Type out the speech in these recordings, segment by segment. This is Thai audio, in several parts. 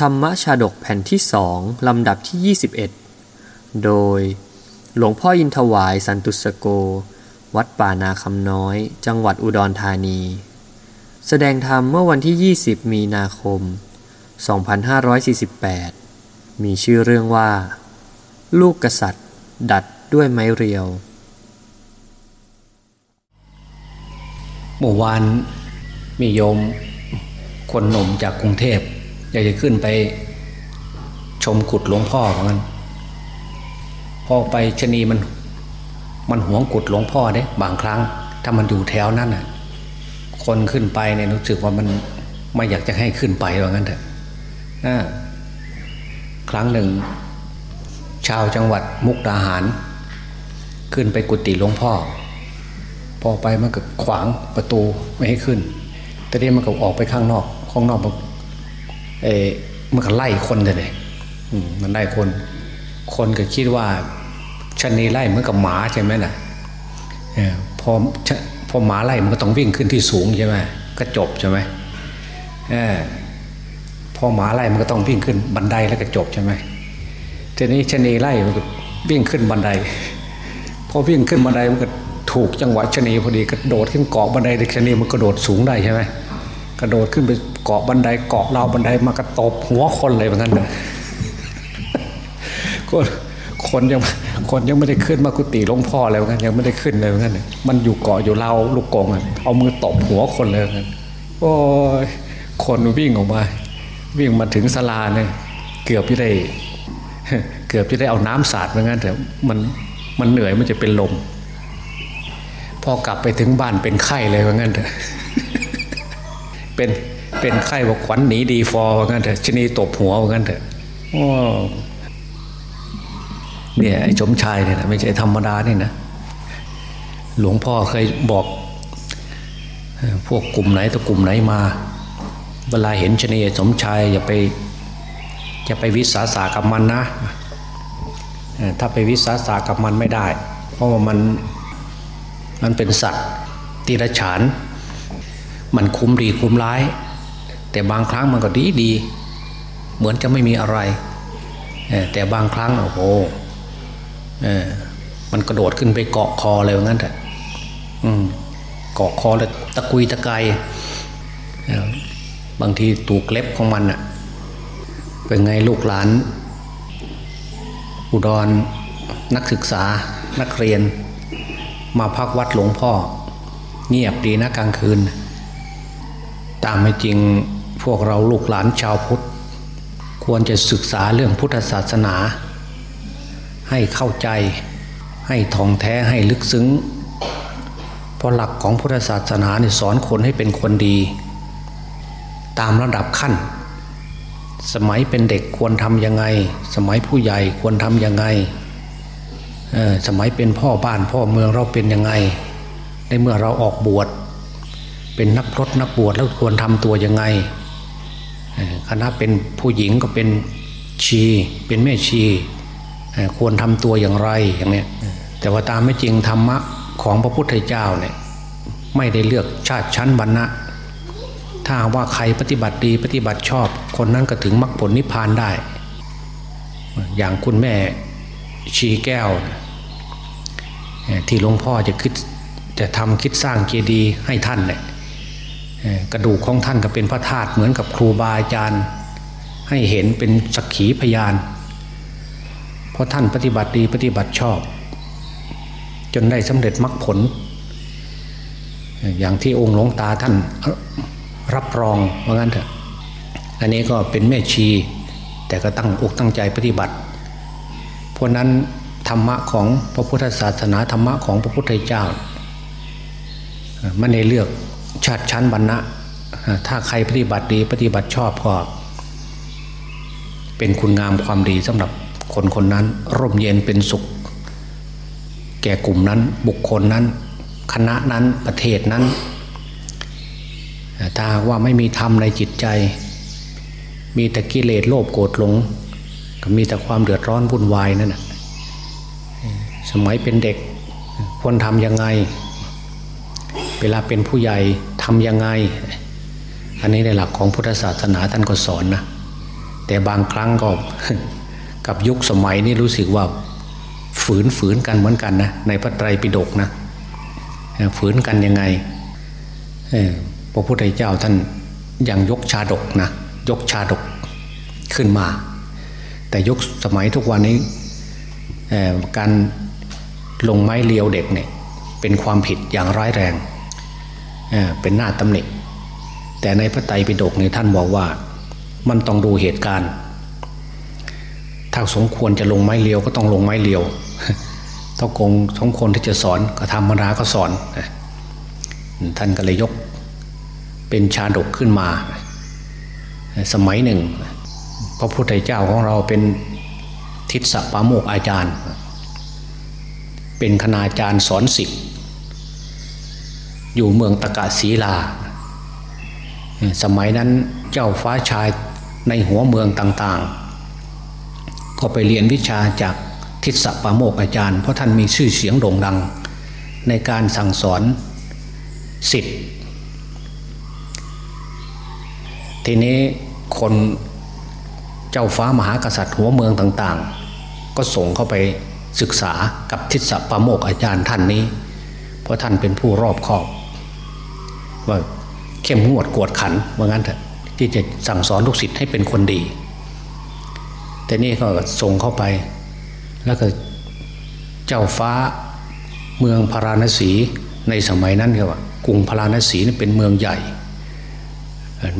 ธรรมชาดกแผ่นที่สองลำดับที่ 21 โดย หลวงพ่ออินทวายสันตุสโก วัดป่านาคำน้อย จังหวัดอุดรธานี แสดงธรรมเมื่อวันที่ 20 มีนาคม 2548 มีชื่อเรื่องว่า ลูกกษัตริย์ ดัดด้วยไม้เรียว เมื่อวานมีโยมคนหนุ่มจากกรุงเทพ อยากจะขึ้นไปชมกุดหลวงพ่อเหมือนกันพอไปชะนีมัน มันหวงกุดหลวงพ่อเด้บางครั้ง ถ้ามันอยู่แถวนั้นน่ะ คนขึ้นไปเนี่ยรู้สึกว่ามันไม่อยากจะให้ขึ้นไปว่างั้นเถอะนะครั้งหนึ่ง ชาวจังหวัดมุกดาหาร ขึ้นไปกุฏิหลวงพ่อ พอไปมันก็ขวางประตูไม่ให้ขึ้นแต่นี้มันก็ออกไปข้างนอก ข้างนอกมัน เอมันก็ไล่คนเลยมันไล่คน คนก็คิดว่าชะนีไล่เหมือนกับหมาใช่ไหมน่ะพอพอหมาไล่มันก็ต้องวิ่งขึ้นที่สูงใช่ไหมก็จบใช่ไหมอพอหมาไล่มันก็ต้องวิ่งขึ้นบันไดแล้วก็จบใช่ไหมทีนี้ชนีไล่มันก็วิ่งขึ้นบันไดพอวิ่งขึ้นบันไดมันก็ถูกจังหวะชนีพอดีกระโดดขึ้นเกาะบันไดชนีมันกระโดดสูงได้ใช่ไหม ระโดดขึ้นไปเกาะบันไดเกาะราวบันไดมากระตบหัวคนเลยเหมือนกันเลยคนคนยังคนยังไม่ได้ขึ้นมากุฏิหลวงพ่อเลยเหมือนกันยังไม่ได้ขึ้นเลยเหมือนกันเลยมันอยู่เกาะอยู่ราวลูกกงอะเอามือตบหัวคนเลยเหมือนกันโอ้ยคนวิ่งออกมา วิ่งมาถึงศาลาเนี่ยเกือบจะได้ เกือบจะได้เอาน้ำสาดเหมือนกันแต่มันมันเหนื่อยมันจะเป็นลม พอกลับไปถึงบ้านเป็นไข้เลยว่างั้นเถอะ เป็นเป็นไข้ว่าขวัญหนีดีฟอว่างั้นเถอะชะนีตบหัวว่างั้นเถอะโอ้เนี่ยไอ้สมชายเนี่ยนะไม่ใช่ธรรมดานี่นะหลวงพ่อเคยบอกเอ่อพวกกลุ่มไหนตัวกลุ่มไหนมา เวลาเห็นชะนีสมชายอย่าไปอย่าไปวิสาสะกับมันนะเอ่อถ้าไปวิสาสะกับมันไม่ได้ เพราะว่ามันมันเป็นสัตว์ติรฉาน มันคุ้มดีคุ้มร้าย แต่บางครั้งมันก็ดีดี เหมือนจะไม่มีอะไร แต่บางครั้งโอ้โหมันกระโดดขึ้นไปเกาะคอเลยว่างั้นเถอะเกาะคอแล้วตะกุยตะไกเออบางทีตูกเล็บของมันอะเป็นไงลูกหลาน อุดรนักศึกษานักเรียน มาพักวัดหลวงพ่อ เงียบดีนะกลางคืน ตามไม่จริงพวกเราลูกหลานชาวพุทธ ควรจะศึกษาเรื่องพุทธศาสนา ให้เข้าใจให้ท่องแท้ให้ลึกซึ้ง เพราะหลักของพุทธศาสนาเนี่ยสอนคนให้เป็นคนดี ตามระดับขั้น สมัยเป็นเด็กควรทำยังไง สมัยผู้ใหญ่ควรทำยังไงสมัยเป็นพ่อบ้านพ่อเมืองเราเป็นยังไง ในเมื่อเราออกบวช เป็นนักพรตนักบวชแล้วควรทำตัวยังไงคณะเป็นผู้หญิงก็เป็นชีเป็นแม่ชี ควรทำตัวอย่างไรอย่างเนี้ยแต่ว่าตามไม่จริงธรรมะของพระพุทธเจ้าเนี่ยไม่ได้เลือกชาติชั้นวรรณะ ถ้าว่าใครปฏิบัติดีปฏิบัติชอบ คนนั้นก็ถึงมรรคผลนิพพานได้ อย่างคุณแม่ชีแก้ว ที่หลวงพ่อจะคิดจะทำคิดสร้างเจดีย์ให้ท่านเนี่ย กระดูกของท่านก็เป็นพระธาตุเหมือนกับครูบาอาจารย์ ให้เห็นเป็นสักขีพยาน เพราะท่านปฏิบัติดีปฏิบัติชอบ จนได้สำเร็จมรรคผล อย่างที่องค์หลวงตาท่านรับรองว่างั้นเถอะอันนี้ก็เป็นแม่ชี แต่ก็ตั้งอกตั้งใจปฏิบัติ เพราะนั้นธรรมะของพระพุทธศาสนาธรรมะของพระพุทธเจ้าไม่ได้เลือก ชาติชั้นวรรณะถ้าใครปฏิบัติดีปฏิบัติชอบก็เป็นคุณงามความดีสำหรับคนคนนั้น ร่มเย็นเป็นสุข แก่กลุ่มนั้นบุคคลนั้น คณะนั้นประเทศนั้นถ้าว่าไม่มีธรรมในจิตใจ มีแต่กิเลสโลภโกรธหลงก็มีแต่ความเดือดร้อนวุ่นวายนั่นแหะสมัยเป็นเด็กควรทำยังไง เวลาเป็นผู้ใหญ่ทำยังไง อันนี้ในหลักของพุทธศาสนาท่านก็สอนนะแต่บางครั้งก็กับยุคสมัยนี้รู้สึกว่าฝืนฝืนกันเหมือนกันนะในพระไตรปิฎกนะฝืนกันยังไงพระพุทธเจ้าท่านยังยกชาดกนะยกชาดกขึ้นมา แต่ยุคสมัยทุกวันนี้การลงไม้เลียวเด็กเนี่ยเป็นความผิดอย่างร้ายแรง เป็นหน้าตำหนิแต่ในพระไตรปิฎกเนี่ยท่านบอกว่ามันต้องดูเหตุการณ์ ถ้าสมควรจะลงไม้เลียวก็ต้องลงไม้เลียวถ้ากงสมควรที่จะสอนก็ธรรมดาก็สอน ท่านก็เลยยกเป็นชาดกขึ้นมา สมัยหนึ่ง พระพุทธเจ้าของเราเป็นทิศปาโมกอาจารย์ เป็นคณาจารย์สอนสิทธิ์ อยู่เมืองตะกะศีลา สมัยนั้นเจ้าฟ้าชายในหัวเมืองต่างๆ ก็ไปเรียนวิชาจากทิศปาโมกอาจารย์ เพราะท่านมีชื่อเสียงโด่งดัง ในการสั่งสอนสิทธิ์ทีนี้คนเจ้าฟ้ามหากษัตริย์หัวเมืองต่างๆ ก็ส่งเข้าไปศึกษากับทิศปาโมกอาจารย์ท่านนี้ เพราะท่านเป็นผู้รอบคอบ ว่าเข้มงวดกวดขันว่างั้นเถอะที่จะสั่งสอนลูกศิษย์ให้เป็นคนดี แต่นี่ก็ส่งเข้าไป แล้วก็เจ้าฟ้าเมืองพาราณสีในสมัยนั้นก็ว่ากรุงพาราณสีนี่เป็นเมืองใหญ่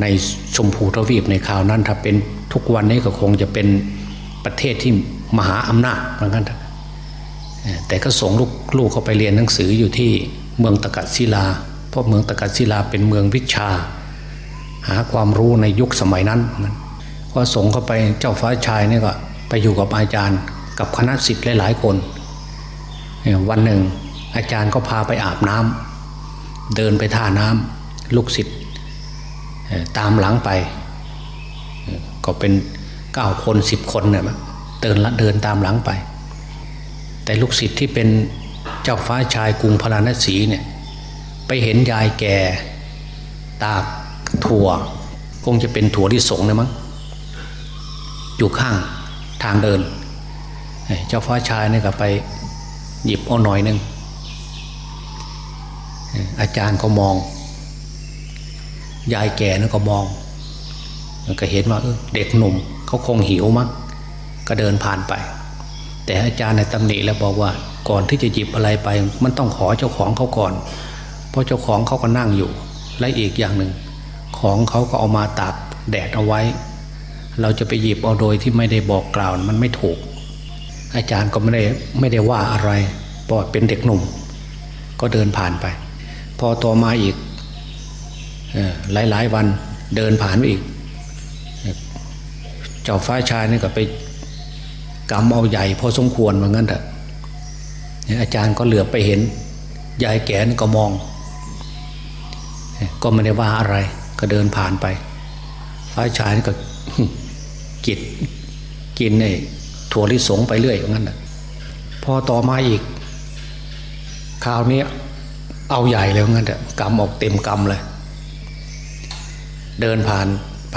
ในชมพูทวีปในคราวนั้น ถ้าเป็นทุกวันนี้ก็คงจะเป็นประเทศที่มหาอำนาจเหมือนกันแต่ก็ส่งลูกลูกเขาไปเรียนหนังสืออยู่ที่เมืองตะกัศิลา ราะเมืองตะกัศิลาเป็นเมืองวิชา หาความรู้ในยุคสมัยนั้นก็ส่งเข้าไปเจ้าฟ้าชายนี่ก็ไปอยู่กับอาจารย์กับคณะศิษย์หลายๆคนวันหนึ่งอาจารย์ก็พาไปอาบน้ำเดินไปท่าน้ำลูกศิษย์ตามหลังไป ก็เป็นเก้าคนสิบคนเนี่ยเดินละเดินตามหลังไป แต่ลูกศิษย์ที่เป็นเจ้าฟ้าชายกรุงพาราณสีเนี่ย ไปเห็นยายแก่ตากถั่ว คงจะเป็นถั่วที่สงนะมั้งอยู่ข้างทางเดิน เจ้าฟ้าชายเนี่ยก็ไปหยิบเอาหน่อยหนึ่งอาจารย์ก็มอง ยายแก่นั่นก็มอง ก็เห็นว่าเด็กหนุ่มเขาคงหิวมั้งก็เดินผ่านไป แต่อาจารย์ในตำหนิแล้วบอกว่าก่อนที่จะหยิบอะไรไป มันต้องขอเจ้าของเขาก่อน ราะเจ้าของเขาก็นั่งอยู่ และอีกอย่างหนึ่ง ของเขาก็เอามาตากแดดเอาไว้ เราจะไปหยิบเอาโดยที่ไม่ได้บอกกล่าวมันไม่ถูก อาจารย์ก็ไม่ได้ไม่ได้ว่าอะไรเพราะเป็นเด็กหนุ่ม ก็เดินผ่านไป พอต่อมาอีกหลายหลายวันเดินผ่านไปอีก เจ้าฟ้าชายนี่ก็ไปกำเอาใหญ่พอสมควรเหมือนกันเถอะอาจารย์ก็เหลือไปเห็นยายแก่นก็มอง ก็ไม่ได้ว่าอะไรก็เดินผ่านไปฟ้าชายก็กิดกินไอ้ถั่วลิสงไปเรื่อยอย่างนั้นแหะพอต่อมาอีกคราวนี้เอาใหญ่แล้วงั้นเถอะกำออกเต็มกำเลย เดินผ่านไป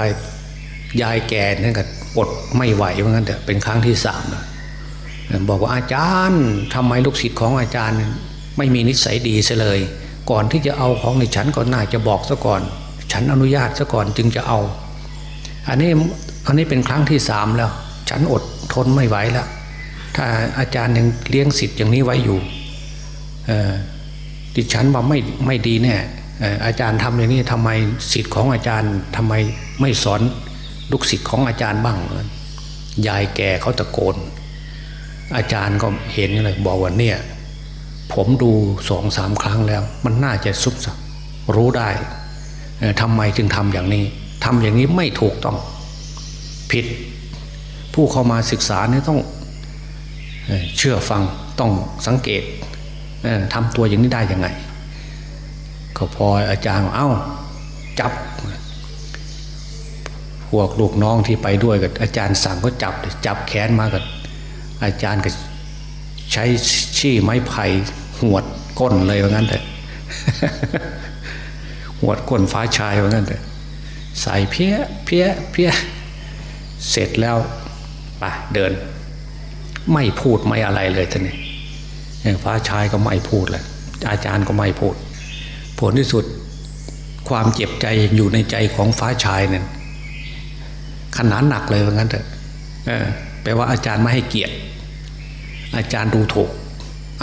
ยายแก่นั่นก็อดไม่ไหวเหมือนกันแต่เป็นครั้งที่สามนะบอกว่าอาจารย์ทำไมลูกศิษย์ของอาจารย์ ไม่มีนิสัยดีเสเลย ก่อนที่จะเอาของในฉันก็น่าจะบอกซะก่อน ฉันอนุญาตซะก่อนจึงจะเอา อันนี้อันนี้เป็นครั้งที่สามแล้ว ฉันอดทนไม่ไหวแล้วถ้าอาจารย์ยังเลี้ยงสิทธิ์อย่างนี้ไว้อยู่ดิฉันว่าไม่ไม่ดีแน่อาจารย์ทำอย่างนี้ทำไมสิทธิ์ของอาจารย์ทำไมไม่สอนลูกศิษย์ของอาจารย์บ้างยายแก่เขาตะโกน อาจารย์ก็เห็นเลยบอกว่าเนี่ย ผมดูสองสามครั้งแล้ว มันน่าจะซุบซับรู้ได้ทำไมจึงทำอย่างนี้ทำอย่างนี้ไม่ถูกต้องผิด ผู้เข้ามาศึกษาเนี่ยต้องเชื่อฟังต้องสังเกตทำตัวอย่างนี้ได้ยังไง ก็พออาจารย์เอา้าจับพวกลูกน้องที่ไปด้วยกับอาจารย์สั่งก็จับจับแขนมากับอาจารย์ก็ ใช้ชี้ไม้ไผ่หวดก้นเลยว่างั้นแต่หวดก้นฟ้าชายว่างั้นแต่ใส่เพี้ยเพี้ยเพี้ยเสร็จแล้วไปเดิน ไม่พูดไม่อะไรเลยท่านนี่ฟ้าชายก็ไม่พูดเลยอาจารย์ก็ไม่พูด ผลที่สุดความเจ็บใจอยู่ในใจของฟ้าชายเนี่ยขนาดหนักเลยว่างั้นเถอะแปลว่าอาจารย์ไม่ให้เกียรติ อาจารย์ดูถูก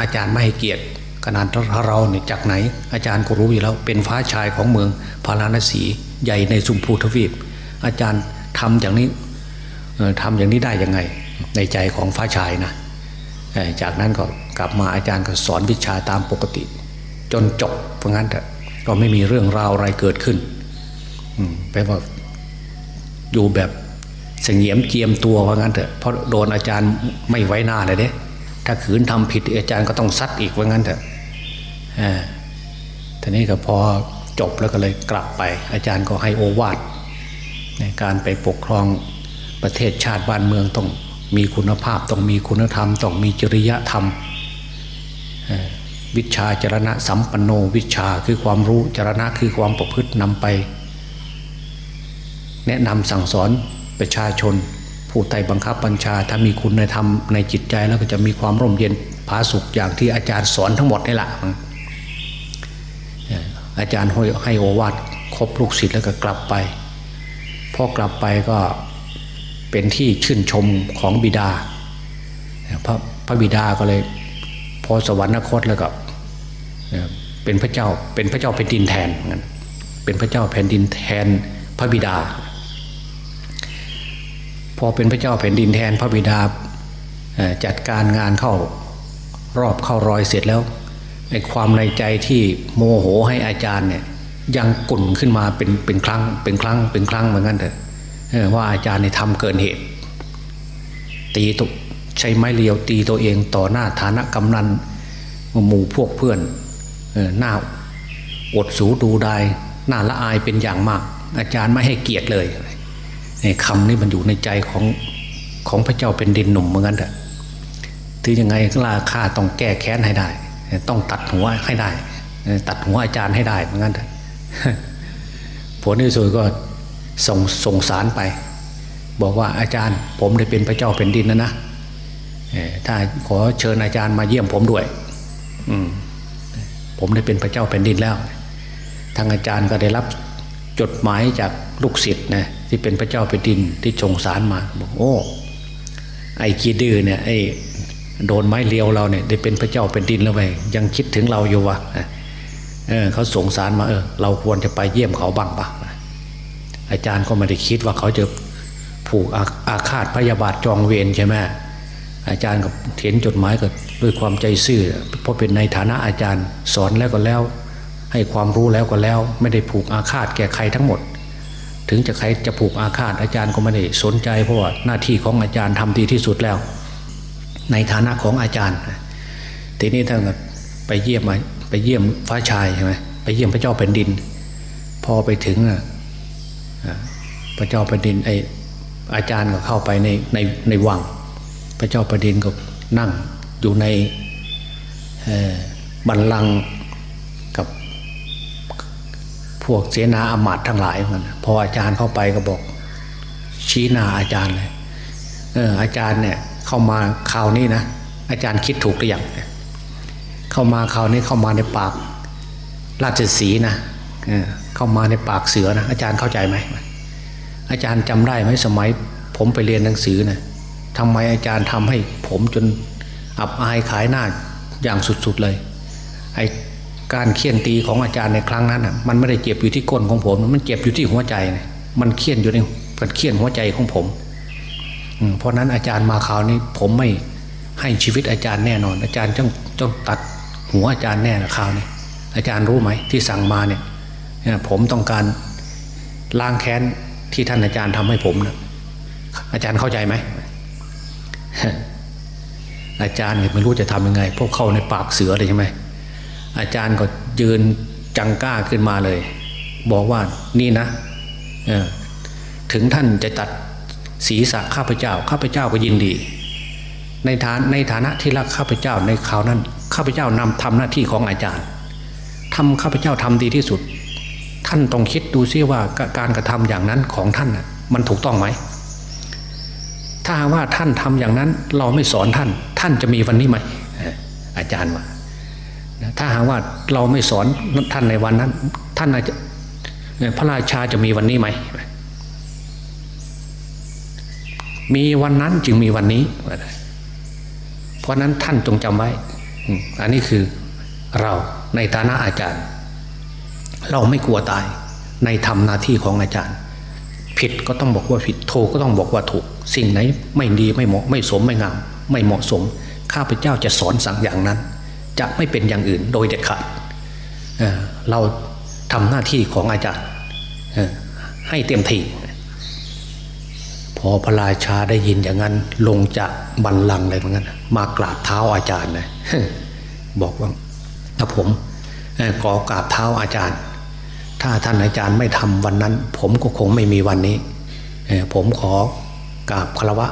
อาจารย์ไม่ให้เกียรติขนาดเราเนี่ยจากไหน อาจารย์ก็รู้อยู่แล้วเป็นฟ้าชายของเมืองพาราณสีใหญ่ในสุมพูทวีป อาจารย์ทำอย่างนี้ทำอย่างนี้ได้ยังไง ในใจของฟ้าชายนะจากนั้นก็กลับมาอาจารย์ก็สอนวิชาตามปกติ จนจบเพราะงั้นก็ไม่มีเรื่องราวอะไรเกิดขึ้นแปลว่าอยู่แบบเสงียมเจียมตัวว่างั้นเถอะเพราะโดนอาจารย์ไม่ไว้หน้าเลยเด้ ถ้าขืนทำผิดอาจารย์ก็ต้องซัดอีกว่างั้นเถอะทีนี้ก็พอจบแล้วก็เลยกลับไป อาจารย์ก็ให้โอวาทในการไปปกครองประเทศชาติบ้านเมืองต้องมีคุณภาพต้องมีคุณธรรม ต้องมีจริยธรรม วิชาจรณะสัมปันโนวิชาคือความรู้จรณะคือความประพฤตินำไป แนะนำสั่งสอนประชาชน ผู้ใต้บังคับบัญชา ถ้ามีคุณในธรรมในจิตใจแล้วก็จะมีความร่มเย็นผาสุขอย่างที่อาจารย์สอนทั้งหมดนี่แหละอาจารย์ให้โอวาทครบลูกศิษย์แล้วก็กลับไปพอกลับไปก็เป็นที่ชื่นชมของบิดาพระพระบิดาก็เลย พอสวรรคตแล้วก็เป็นพระเจ้าเป็นพระเจ้าแผ่นดินแทนเป็นพระเจ้าแผ่นดินแทนพระบิดา พอเป็นพระเจ้าแผ่นดินแทนพระบิดาจัดการงานเข้ารอบเข้ารอยเสร็จแล้วในความในใจที่โมโหให้อาจารย์เนี่ยยังกุ่นขึ้นมาเป็นเป็นครั้งเป็นครั้งเป็นครั้งเหมือนกันเถอะว่าอาจารย์ในทำเกินเหตุ ตีตุกใช้ไม้เลียวตีตัวเองต่อหน้าฐานะกำนันหมู่พวกเพื่อนหน้าอดสูดูได้หน้าละอายเป็นอย่างมาก อาจารย์ไม่ให้เกียรติเลย คำนี้มันอยู่ในใจของของพระเจ้าเป็นดินหนุ่มเหมือนกันเถอะถึงยังไงราคาต้องแก้แค้นให้ได้ ต้องตัดหัวให้ได้ ตัดหัวอาจารย์ให้ได้เหมือนกันเถอะผลที่สุดก็ส่งส่งสารไป บอกว่าอาจารย์ผมได้เป็นพระเจ้าแผ่นดินนะนะถ้าขอเชิญอาจารย์มาเยี่ยมผมด้วย อืผมได้เป็นพระเจ้าแผ่นดินแล้วทางอาจารย์ก็ได้รับจดหมายจาก ลูกศิษย์นะที่เป็นพระเจ้าแผ่นดินที่ส่งสารมาบอกโอ้ไอ้กีดื้อเนี่ยไอ้โดนไม้เลียวเราเนี่ยได้เป็นพระเจ้าแผ่นดินแล้วไปยังคิดถึงเราอยู่วะเออเขาสงสารมาเออเราควรจะไปเยี่ยมเขาบ้างปะอาจารย์ก็ไม่ได้คิดว่าเขาจะผูกอาฆาตพยาบาทจองเวรใช่ไหมอาจารย์ก็เห็นจดหมายก็ด้วยความใจซื่อเพราะเป็นในฐานะอาจารย์สอนแล้วก็แล้ว ให้ความรู้แล้วก็แล้ว ไม่ได้ผูกอาฆาตแก่ใครทั้งหมด ถึงจะใครจะผูกอาฆาตอาจารย์ก็ไม่ได้สนใจเพราะว่าหน้าที่ของอาจารย์ทำดีที่สุดแล้ว ในฐานะของอาจารย์ ทีนี้ท่านไปเยี่ยมมาไปเยี่ยมฟ้าชายใช่ไหมไปเยี่ยมพระเจ้าแผ่นดิน พอไปถึงพระเจ้าแผ่นดินไออาจารย์ก็เข้าไปในในในวัง พระเจ้าแผ่นดินก็นั่งอยู่ในบันลัง พวกเสนาอามาตย์ทั้งหลายมันพออาจารย์เข้าไปก็บอก ชี้หน้าอาจารย์เลยเอออาจารย์เนี่ยเข้ามาคราวนี้นะอาจารย์คิดถูกหรือยังเข้ามาคราวนี้เข้ามาในปากราชสีนะเเข้ามาในปากเสือนะอาจารย์เข้าใจไหมอาจารย์จำได้ไหมสมัย ผมไปเรียนหนังสือนะทำไมอาจารย์ทำให้ผมจนอับอายขายหน้าอย่างสุดๆเลยไอ การเคี่ยนตีของอาจารย์ในครั้งนั้นอะมันไม่ได้เจ็บอยู่ที่ก้นของผม มันเจ็บอยู่ที่หัวใจ มันเคี่ยนอยู่ในมันเคี่ยนหัวใจของผมเพราะนั้นอาจารย์มาคราวนี้ ผมไม่ให้ชีวิตอาจารย์แน่นอน อาจารย์ต้องต้องตัดหัวอาจารย์แน่นะคราวนี้อาจารย์รู้ไหมที่สั่งมาเนี่ยผมต้องการล้างแค้นที่ท่านอาจารย์ทำให้ผมนะอาจารย์เข้าใจไหมอาจารย์ไม่รู้จะทำยังไงพวกเข้าในปากเสือเลยใช่ไหม อาจารย์ก็ยืนจังก้าขึ้นมาเลย บอกว่านี่นะถึงท่านจะตัดศีรษะข้าพเจ้า ข้าพเจ้าก็ยินดี ในฐานในฐานะที่รักข้าพเจ้าในคราวนั้น ข้าพเจ้านำทำหน้าที่ของอาจารย์ทำข้าพเจ้าทำดีที่สุด ท่านต้องคิดดูซิว่าการกระทำอย่างนั้นของท่านมันถูกต้องไหมถ้าว่าท่านทำอย่างนั้นเราไม่สอนท่าน ท่านจะมีวันนี้ไหมอาจารย์ว่า ถ้าหากว่าเราไม่สอนท่านในวันนั้น ท่านอาจจะพระราชาจะมีวันนี้ไหม มีวันนั้นจึงมีวันนี้ เพราะนั้นท่านจงจำไว้ อันนี้คือเราในฐานะอาจารย์ เราไม่กลัวตายในทำหน้าที่ของอาจารย์ ผิดก็ต้องบอกว่าผิดถูกก็ต้องบอกว่าถูก สิ่งไหนไม่ดีไม่เหมาะไม่สมไม่งาม ไม่เหมาะสม ข้าพเจ้าจะสอนสั่งอย่างนั้น จะไม่เป็นอย่างอื่นโดยเด็ดขาดเเราทำหน้าที่ของอาจารย์ให้เต็มที่พอพระราชาได้ยินอย่างนั้น ลงจากบันลังเลยเหมือนกันมากราบเท้าอาจารย์นะบอกว่าถ้าผมขอกราบเท้าอาจารย์ ถ้าท่านอาจารย์ไม่ทำวันนั้น ผมก็คงไม่มีวันนี้ผมขอกราบคารวะ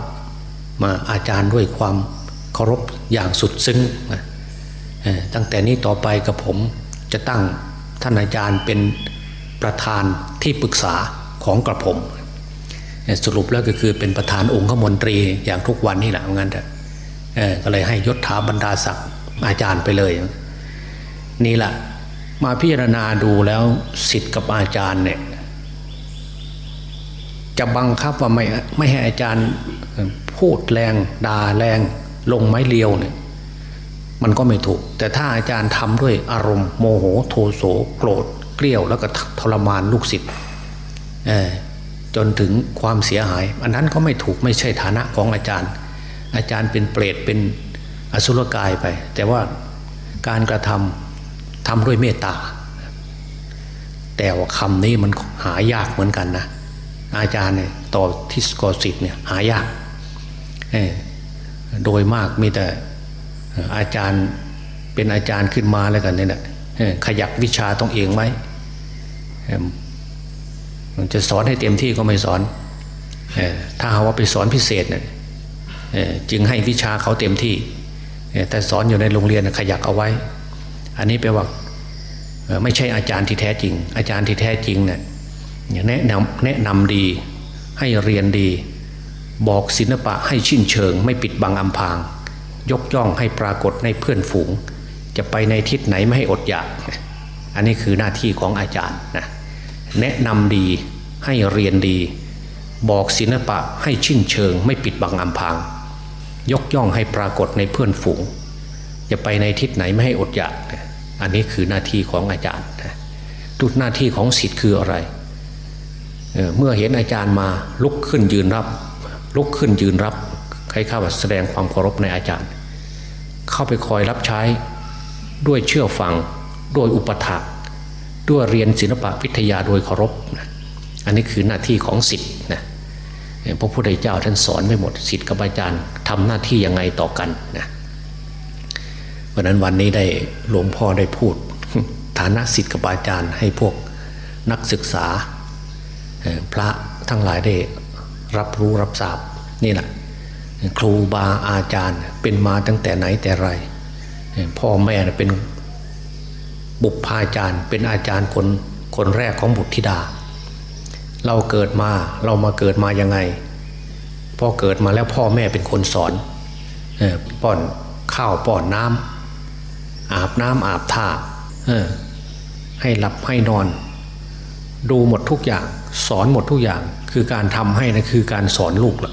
มาอาจารย์ด้วยความเคารพอย่างสุดซึ้ง ตั้งแต่นี้ต่อไปกับผมจะตั้งท่านอาจารย์เป็นประธานที่ปรึกษาของกระผม สรุปแล้วก็คือเป็นประธานองค์ขมนตรีอย่างทุกวันนี่แหละงั้นเถอะก็เลยให้ยศถาบรรดาศักดิ์อาจารย์ไปเลย นี่แหละมาพิจารณาดูแล้วสิทธิ์กับอาจารย์เนี่ยจะบังคับว่าไม่ไม่ให้อาจารย์พูดแรงด่าแรงลงไม้เลียวเนี่ย มันก็ไม่ถูก แต่ถ้าอาจารย์ทำด้วยอารมณ์โมโหโทโสโกรธเกลียวแล้วก็ทรมานลูกศิษย์จนถึงความเสียหาย อันนั้นก็ไม่ถูกไม่ใช่ฐานะของอาจารย์ อาจารย์เป็นเปรตเป็นอสุรกายไป แต่ว่าการกระทำทำด้วยเมตตา แต่ว่าคำนี้มันหายากเหมือนกันนะอาจารย์เนี่ยต่อทิสกอสิทธ์เนี่ยหายากโดยมากมีแต่ อาจารย์เป็นอาจารย์ขึ้นมาแล้วกันเนี่ยขยักวิชาต้องเองไหมมันจะสอนให้เต็มที่ก็ไม่สอนถ้าหาว่าไปสอนพิเศษเนี่ยจึงให้วิชาเขาเต็มที่ แต่สอนอยู่ในโรงเรียนขยักเอาไว้ อันนี้แปลว่าไม่ใช่อาจารย์ที่แท้จริง อาจารย์ที่แท้จริงเนี่ยแนะนำแนะนำดีให้เรียนดี บอกศิลปะให้ชินเชิง ไม่ปิดบังอำพาง ยกย่องให้ปรากฏในเพื่อนฝูง จะไปในทิศไหนไม่ให้อดอยาก อันนี้คือหน้าที่ของอาจารย์นะแนะนำดีให้เรียนดี บอกศิลปะให้ชิ่นเชิง ไม่ปิดบังอำพาง ยกย่องให้ปรากฏในเพื่อนฝูง จะไปในทิศไหนไม่ให้อดอยาก อันนี้คือหน้าที่ของอาจารย์ทุกหน้าที่ของศิษย์คืออะไรเเมื่อเห็นอาจารย์มาลุกขึ้นยืนรับ ลุกขึ้นยืนรับ ใครเข้าแสดงความเคารพในอาจารย์ เข้าไปคอยรับใช้ด้วยเชื่อฟังด้วยอุปถากด้วยเรียนศิลปะวิทยาโดยเคารพนะอันนี้คือหน้าที่ของสิทธิ์นะพระพุทธเจ้าท่านสอนไม่หมดสิทธิ์กับอาจารย์ทำหน้าที่ยังไงต่อกันนะเพราะนั้นวันนี้ได้หลวงพ่อได้พูด ฐานะสิทธิ์กับอาจารย์ ให้พวกนักศึกษา พระทั้งหลายได้รับรู้รับทราบนี่แหละ ครูบาอาจารย์เป็นมาตั้งแต่ไหนแต่ไร พ่อแม่เป็นบุพาจารย์ เป็นอาจารย์คนคนแรกของบุตรธิดา เราเกิดมาเรามาเกิดมายังไงพอเกิดมาแล้วพ่อแม่เป็นคนสอนป้อนข้าวป้อนน้ำอาบน้ำอาบท่าให้หลับให้นอน ดูหมดทุกอย่าง สอนหมดทุกอย่าง คือการทำให้นะคือการสอนลูกละ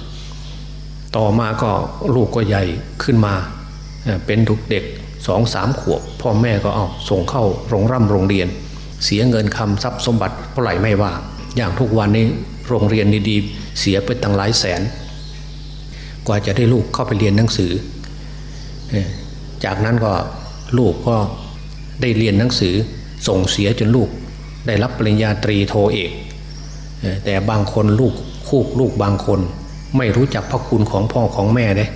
ต่อมาก็ลูกก็ใหญ่ขึ้นมา เป็นทุกเด็กสองสามขวบ พ่อแม่ก็เอาส่งเข้าโรงร่ำโรงเรียน เสียเงินคำทรัพย์สมบัติเท่าไหร่ไม่ว่า อย่างทุกวันนี้โรงเรียนดีๆเสียไปตั้งหลายแสน กว่าจะได้ลูกเข้าไปเรียนหนังสือ จากนั้นก็ลูกก็ได้เรียนหนังสือส่งเสียจนลูก ได้รับปริญญาตรีโทเอกแต่บางคนลูกคู่ลูกบางคน ไม่รู้จักพระคุณของพ่อของแม่เลย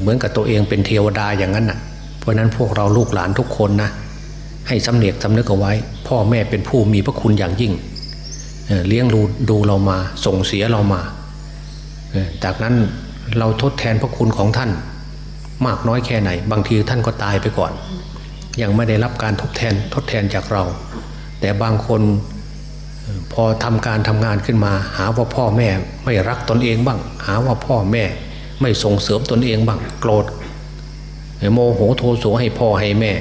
เหมือนกับตัวเองเป็นเทวดาอย่างนั้นน่ะ เพราะนั้นพวกเราลูกหลานทุกคนนะให้สำเนียกสำนึกเอาไว้ พ่อแม่เป็นผู้มีพระคุณอย่างยิ่งเลี้ยงดูดูเรามาส่งเสียเรามา จากนั้นเราทดแทนพระคุณของท่าน มากน้อยแค่ไหน บางทีท่านก็ตายไปก่อน ยังไม่ได้รับการทดแทนทดแทนจากเรา แต่บางคน พอทำการทำงานขึ้นมา หาว่าพ่อแม่ไม่รักตนเองบ้าง หาว่าพ่อแม่ไม่ส่งเสริมตนเองบ้างโกรธโมโหโทโสให้พ่อให้แม่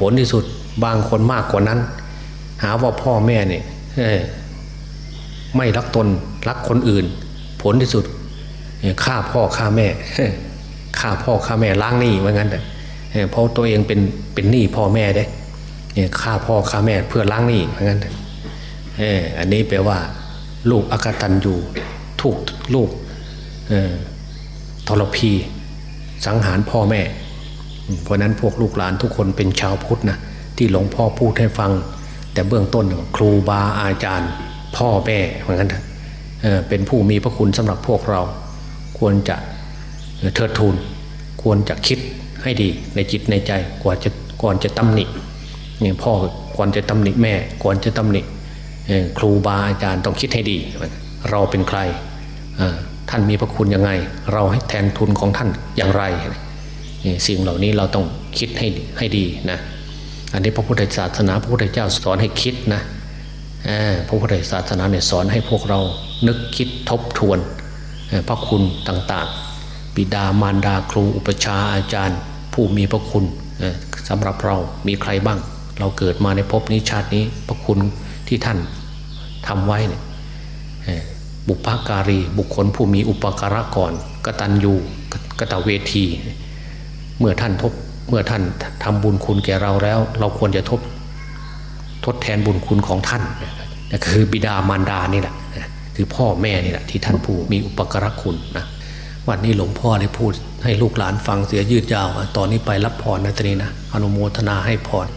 ผลที่สุดบางคนมากกว่านั้น หาว่าพ่อแม่เนี่ยไม่รักตนรักคนอื่น ผลที่สุดฆ่าพ่อฆ่าแม่ฆ่าพ่อฆ่าแม่ล้างหนี้ว่างั้นแต่เพราะตัวเองเป็นเป็นหนี้พ่อแม่ได้ฆ่าพ่อฆ่าแม่เพื่อล้างหนี้ว่างั้นเอ ออันนี้แปลว่า ลูกอกตันอยู่ถูกลูกทรพีสังหารพ่อแม่ เพราะนั้นพวกลูกหลานทุกคนเป็นชาวพุทธนะที่หลวงพ่อพูดให้ฟัง แต่เบื้องต้นครูบาอาจารย์ พ่อแม่เหมือนกันเเป็นผู้มีพระคุณสำหรับพวกเรา ควรจะเทิดทูนควรจะคิดให้ดีในจิตในใจกว่าจะก่อนจะตำหนิเนี่ยพ่อก่อนจะตำหนิแม่ก่อนจะตำหนิ ครูบาอาจารย์ต้องคิดให้ดี เราเป็นใครท่านมีพระคุณยังไง เราให้แทนทุนของท่านอย่างไรสิ่งเหล่านี้เราต้องคิดให้ให้ดีนะอันนี้พระพุทธศาสนาพระพุทธเจ้าสอนให้คิดนะพระพุทธศาสนาเนี่ยสอนให้พวกเรานึกคิดทบทวนพระคุณต่างๆ บิดามารดาครูอุปชาอาจารย์ ผู้มีพระคุณสำหรับเรามีใครบ้าง เราเกิดมาในภพนี้ชาตินี้พระคุณ ที่ท่านทำไว้เนี่ยบุพการี บุคคลผู้มีอุปการะก่อนกตัญญูกตเวที เมื่อท่านทบเมื่อท่านทำบุญคุณแก่เราแล้ว เราควรจะทบทดแทนบุญคุณของท่านนั่นคือบิดามารดานี่แหละคือพ่อแม่นี่แหละที่ท่านผู้มีอุปการะคุณนะวันนี้หลวงพ่อได้พูดให้ลูกหลานฟังเสียยืดยาว ตอนนี้ไปรับพรนะตรีนะอนุโมทนาให้พร